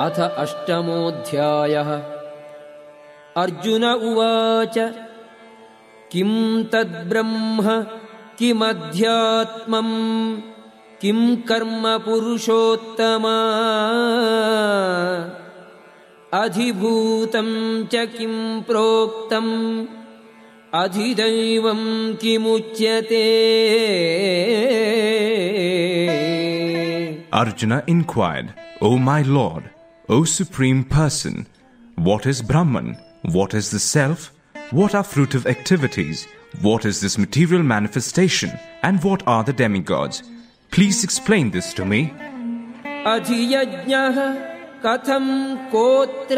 अथ अष्टमोऽध्यायः। अर्जुन उवाच किं तद्ब्रह्म किमध्यात्मम् किं कर्म पुरुषोत्तमा? अधिभूतं च किं प्रोक्तम्? अधिदैवं किमुच्यते? Arjuna inquired, O my Lord, O Supreme Person, what is Brahman? What is the Self? What are fruitive activities? What is this material manifestation? And what are the demigods? Please explain this to me. अधियज्ञः कथं कोत्र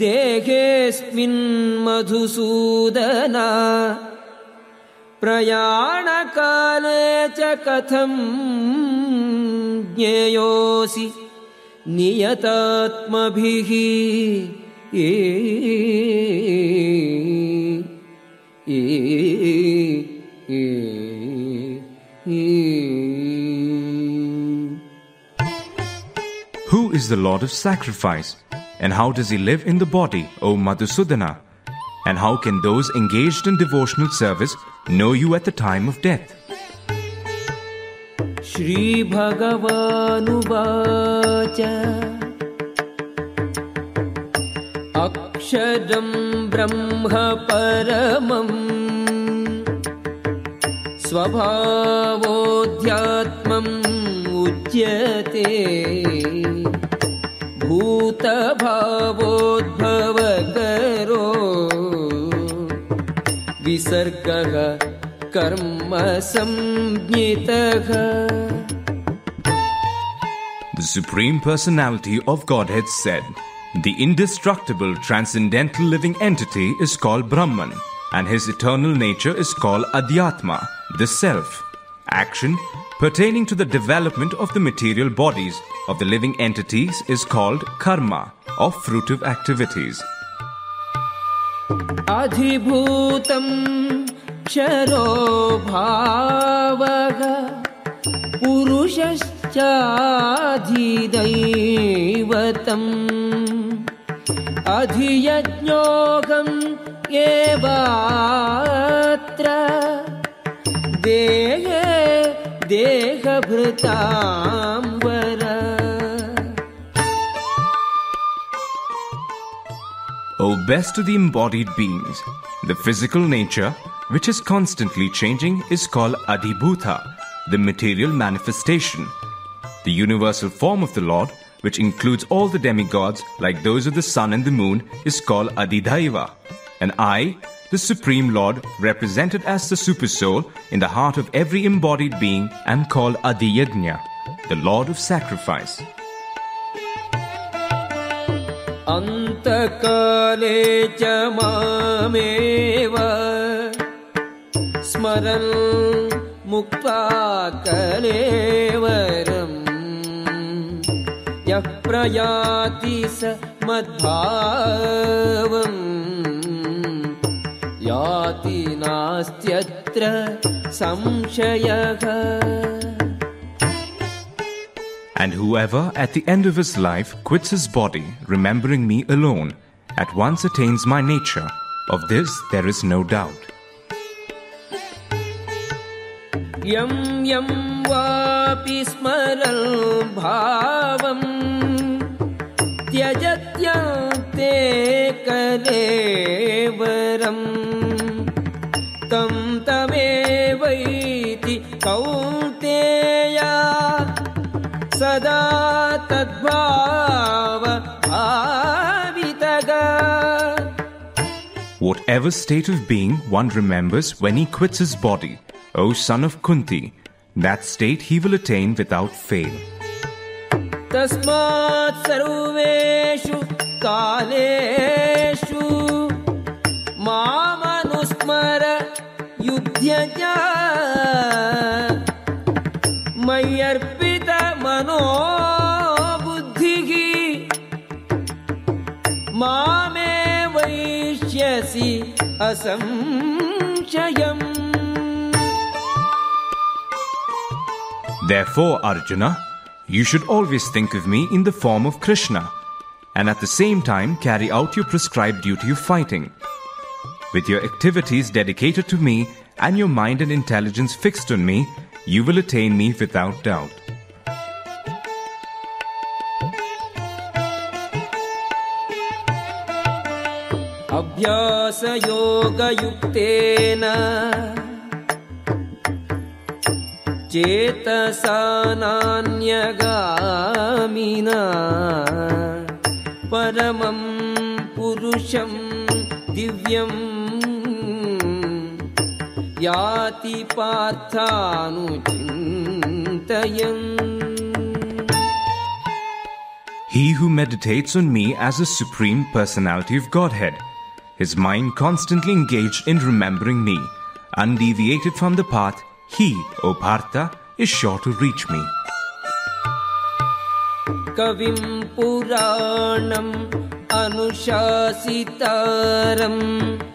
देहेऽस्मिन् मधुसूदना प्रयाणकाले च कथं ज्ञेयोऽसि नियतात्मभिः ए ए ए Who is the Lord of sacrifice? And how does he live in the body, O Madhusudana? And how can those engaged in devotional service know you at the time of death? श्रीभगवानुवाच। अक्षरं ब्रह्म परमम् स्वभावोऽध्यात्मम् उच्यते। भूतभावोद्भवकरो। विसर्गः The Supreme Personality of Godhead said, The indestructible transcendental living entity is called Brahman, and his eternal nature is called Adhyatma, the Self. Action pertaining to the development of the material bodies of the living entities is called karma, or fruitive activities. अधिभूतं क्षरो भावः पुरुषश्चाधिदैवतम् अधियज्ञोऽहम् एवात्र देहे देहभृतां वर। O best of the embodied beings, the physical nature, which is constantly changing, is called Adhibhuta, the material manifestation. The universal form of the Lord, which includes all the demigods like those of the sun and the moon, is called Adidaiva. And I, the Supreme Lord, represented as the Supersoul in the heart of every embodied being, am called Adhiyajna, the Lord of Sacrifice. अन्तकाले च मामेव स्मरन् मुक्त्वा कलेवरम् यः प्रयाति स मद्भावम्। याति नास्त्यत्र संशयः And whoever at the end of his life quits his body, remembering me alone, at once attains my nature. Of this there is no doubt. यं यं वापि स्मरन् भावम् त्यजत्यन्ते कलेवरम् तं तमेवैति कौन्तेया सदा तद्भाव भावितगा Whatever state of being one remembers when he quits his body, O son of Kunti, that state he will attain without fail. तस्मात् सर्वेषु कालेषु मामनुस्मर युध्यज मय्यर्पित मनो बुद्धिः मामे वैष्यसि असंशयम् Therefore, Arjuna, you should always think of me in the form of Krishna. and at the same time carry out your prescribed duty of fighting. With your activities dedicated to me and your mind and intelligence fixed on me, you will attain me without doubt. अभ्यासयोगयुक्तेन चेतसा नान्यगामिना परमं पुरुषं दिव्यम् he who meditates on me as a supreme personality of Godhead, his mind constantly engaged in remembering me, undeviated from the path, he, O Partha, is sure to reach me. Kavim puranam anushasitaram.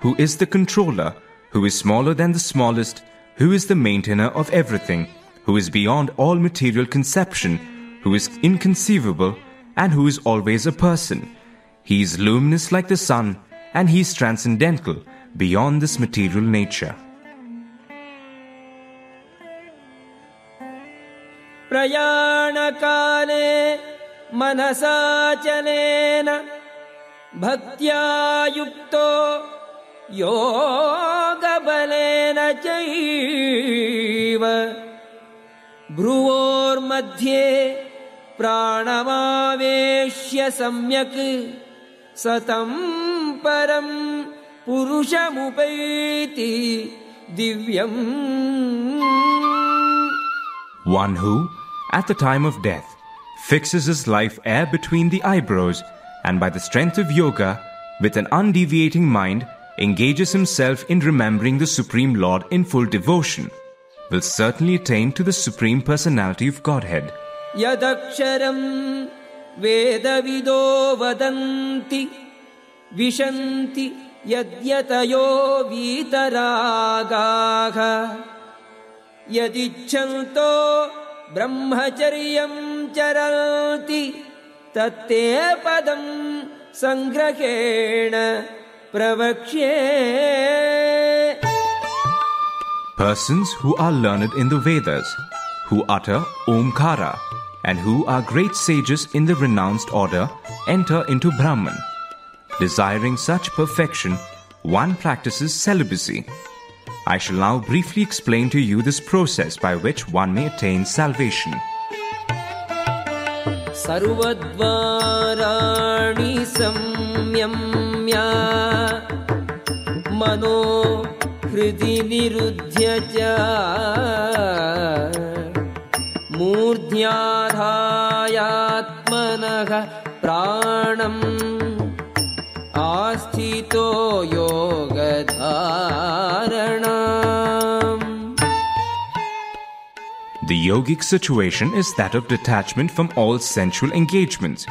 who is the controller, who is smaller than the smallest, who is the maintainer of everything, who is beyond all material conception, who is inconceivable, and who is always a person. He is luminous like the sun, and he is transcendental, beyond this material nature. प्रयाणकाले मनसाचलेन भक्त्या युक्तो योगबलेन चैव भ्रुवोर्मध्ये प्राणमावेश्य सम्यक् सतं परं पुरुषमुपैति दिव्यम् One who, at the time of death, fixes his life air between the eyebrows and by the strength of yoga, with an undeviating mind, engages himself in remembering the Supreme Lord in full devotion, will certainly attain to the Supreme Personality of Godhead. यदक्षरं वेदविदो वदन्ति विशन्ति यद्यतयो वीतरागाः यदिच्छन्तो ब्रह्मचर्यं चरन्ति तत्ते पदं सङ्ग्रहेण प्रवक्ष्ये Persons who are learned in the Vedas, who utter Omkara, and who are great sages in the renounced order, enter into Brahman. Desiring such perfection, one practices celibacy. I shall now briefly explain to you this process by which one may attain salvation. सर्वद्वाराणि संयम्य मनो हृदि निरुध्य च मूर्ध्याधायात्मनः प्राणम् आस्थितो योगधारणम् The yogic situation is that of detachment from all sensual engagements,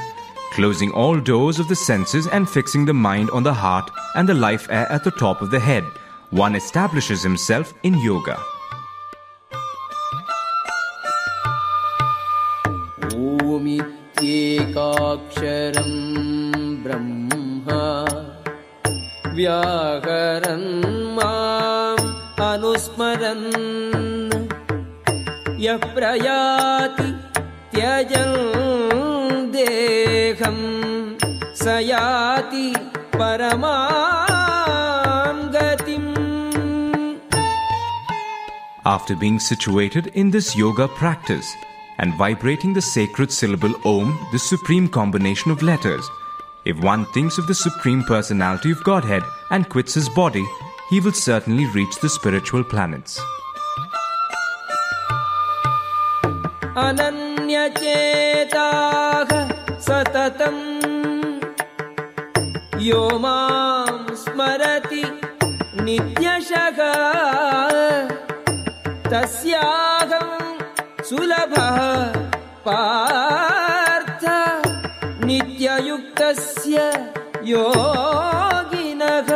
closing all doors of the senses and fixing the mind on the heart and the life air at the top of the head. One establishes himself in yoga. ओमित्येकाक्षरं ब्रह्म व्याकरन् माम् अनुस्मरन् यः प्रयाति त्यजन् देहं स याति परमां गतिम् After being situated in this yoga practice and vibrating the sacred syllable Om, the supreme combination of letters, if one thinks of the Supreme Personality of Godhead and quits his body, he will certainly reach the spiritual planets. अनन्यचेताः सततम् यो मां स्मरति नित्यशः तस्याहं सुलभः पार्थ नित्ययुक्तस्य योगिनः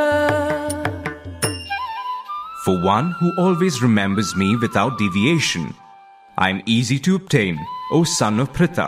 For one who always remembers me without deviation, I am easy to obtain, O son of Pritha,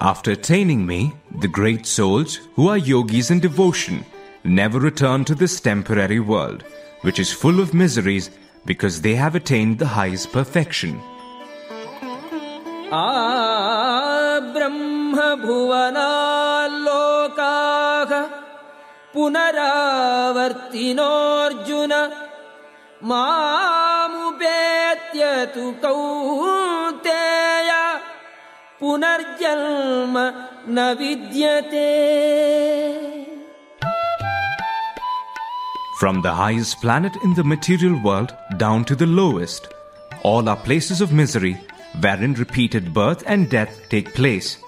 After attaining me, the great souls, who are yogis in devotion, never return to this temporary world, which is full of miseries because they have attained the highest perfection. ब्रह्मभुवनाल्लोकाः पुनरावर्तिनोऽर्जुन मामुपेत्य तु कौन्तेय पुनर्जन्म न विद्यते From the highest planet in the material world down to the lowest, all are places of misery wherein repeated birth and death take place.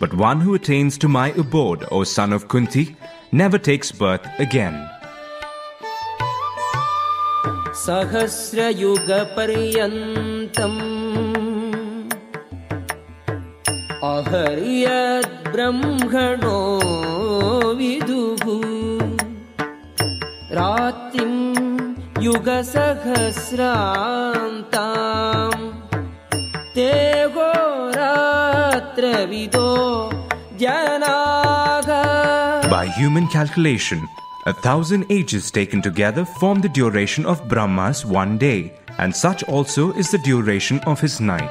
But one who attains to my abode, O son of Kunti, never takes birth again. सहस्रयुगपर्यन्तम् अहर्यद्ब्रह्मणो विदुः रात्रिम् युगसहस्रान्ताम् ते होरात्रविदो जनाः By human calculation, a thousand ages taken together form the duration of Brahma's one day, and such also is the duration of his night.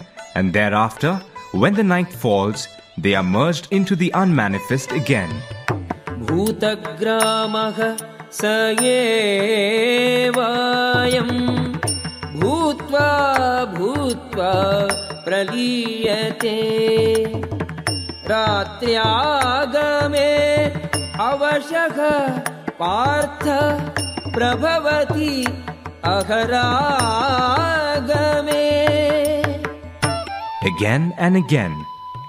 and thereafter, when the night falls, they are merged into the unmanifest again. भूतग्रामः स एवायम् भूत्वा भूत्वा प्रलीयते रात्र्यागमे अवशः पार्थ प्रभवति अहरागमे Again and again,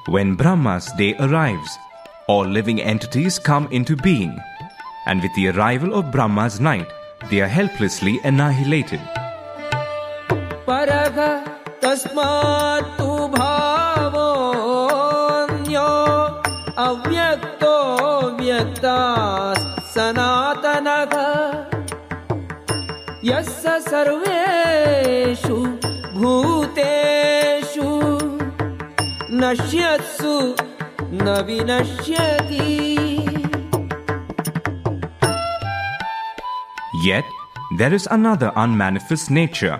when Brahma's day arrives, all living entities come into being, and with the arrival of Brahma's night, they are helplessly annihilated. परः तस्मात्तु भावोऽन्यो अव्यक्तो व्यक्ता सनातनः यः स सर्वेषु भूतेषु नश्यत्सु न विनश्यति Yet, there is another unmanifest nature,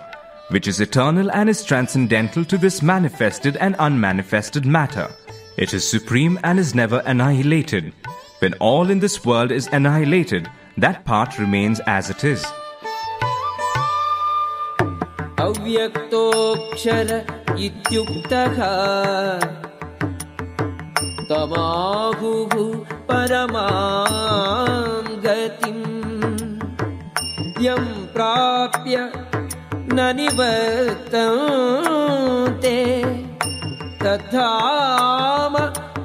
which is eternal and is transcendental to this manifested and unmanifested matter. It is supreme and is never annihilated. When all in this world is annihilated, that part remains as it is. अव्यक्तोऽक्षर इत्युक्तः तमाहुः परमां गतिम् यं प्राप्य न निवर्तन्ते तद्धाम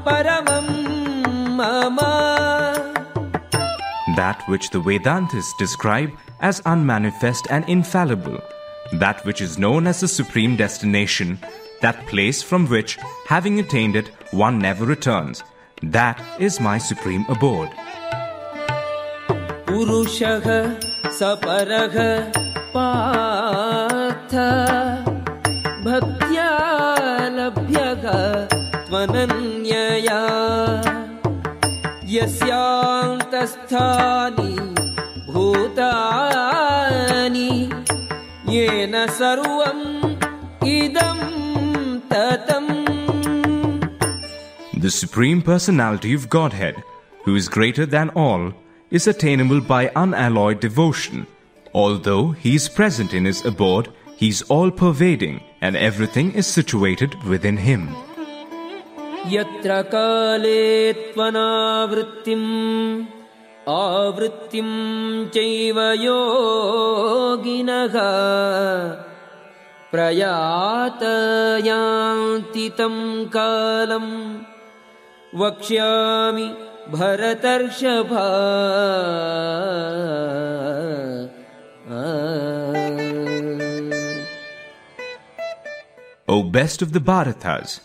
परमं मम That which the Vedantists describe as unmanifest and infallible, that which is known as the supreme destination, that place from which, having attained it, one never returns, That is my supreme abode. पुरुषः सपरः पार्थ भक्त्या लभ्यः त्वनन्यया यस्यान्तस्थानि भूतानि येन सर्वम् इदं ततम् The Supreme Personality of Godhead, who is greater than all, is attainable by unalloyed devotion. Although he is present in his abode, he is all pervading and everything is situated within him. यत्र काले त्वनावृत्तिम् आवृत्तिं चैव योगिनः प्रयातयान्ति तं कालम् वक्ष्यामि भरतर्षभ O best of the Bharatas,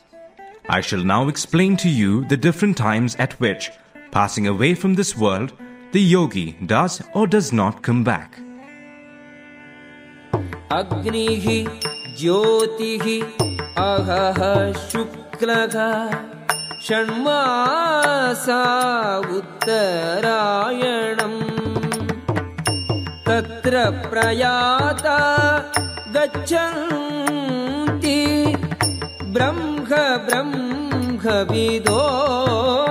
I shall now explain to you the different times at which, passing away from this world, the yogi does or does not come back. अग्निः ज्योतिः अहः शुक्लः षण्मासा उत्तरायणम् तत्र प्रयाता गच्छन्ति ब्रह्म ब्रह्मविदो जनाः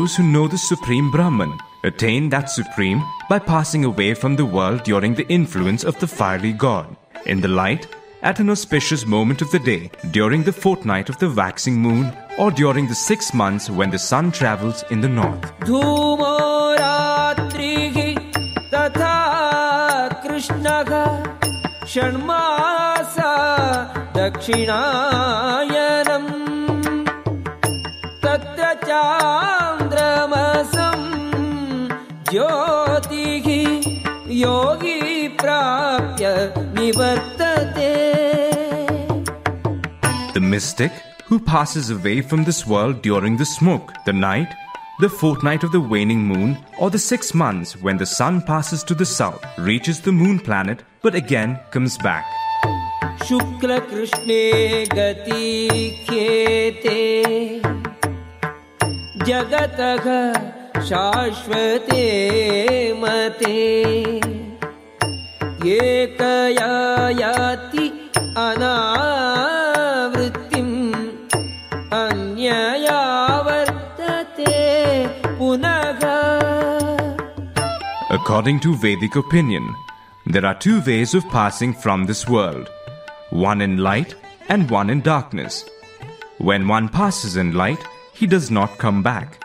Those who know the Supreme Brahman attain that Supreme by passing away from the world during the influence of the fiery God, in the light, at an auspicious moment of the day, during the fortnight of the waxing moon, or during the six months when the sun travels in the north. धूमो रात्रिः तथा कृष्णः षण्मासा दक्षिणायनम् ज्योतिः योगी प्राप्य निवर्तते The mystic who passes away from this world during the smoke, the night, the fortnight of the waning moon, or the six months when the sun passes to the south, reaches the moon planet but again comes back. शुक्लकृष्णे गतीख्येते जगतः शाश्वते मते एकया याति अनावृत्तिम् अन्यया वर्तते पुनः According to Vedic opinion, there are two ways of passing from this world one in light and one in darkness. When one passes in light, he does not come back,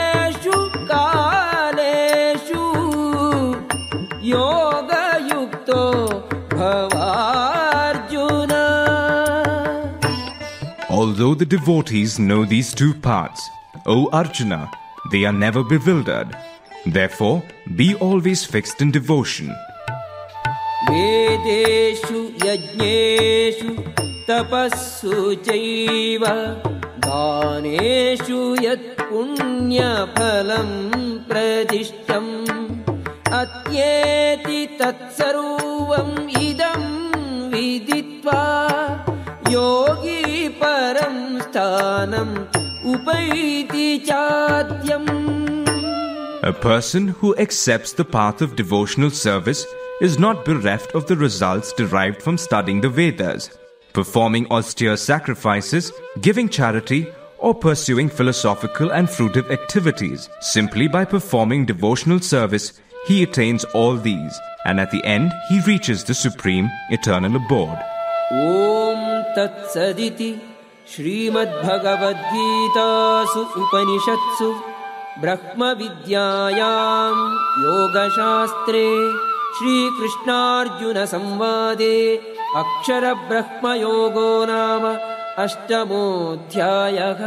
Although the devotees know these two paths, O Arjuna, they are never bewildered. Therefore, be always fixed in devotion. वेदेषु यज्ञेषु तपस्सु चैव दानेषु यत् पुण्यफलं प्रदिष्टम् अत्येति तत्सर्वम् इदं विदित्वा योगी परं स्थानम् उपैति चाद्यम् A person who accepts the path of devotional service is not bereft of the results derived from studying the Vedas, performing austere sacrifices, giving charity, or pursuing philosophical and fruitive activities. Simply by performing devotional service, he attains all these, and at the end, he reaches the supreme eternal abode. ॐ तत्सदिति श्रीमद्भगवद्गीतासु उपनिषत्सु ब्रह्मविद्यायां योगशास्त्रे श्रीकृष्णार्जुनसंवादे अक्षरब्रह्मयोगो नाम अष्टमोऽध्यायः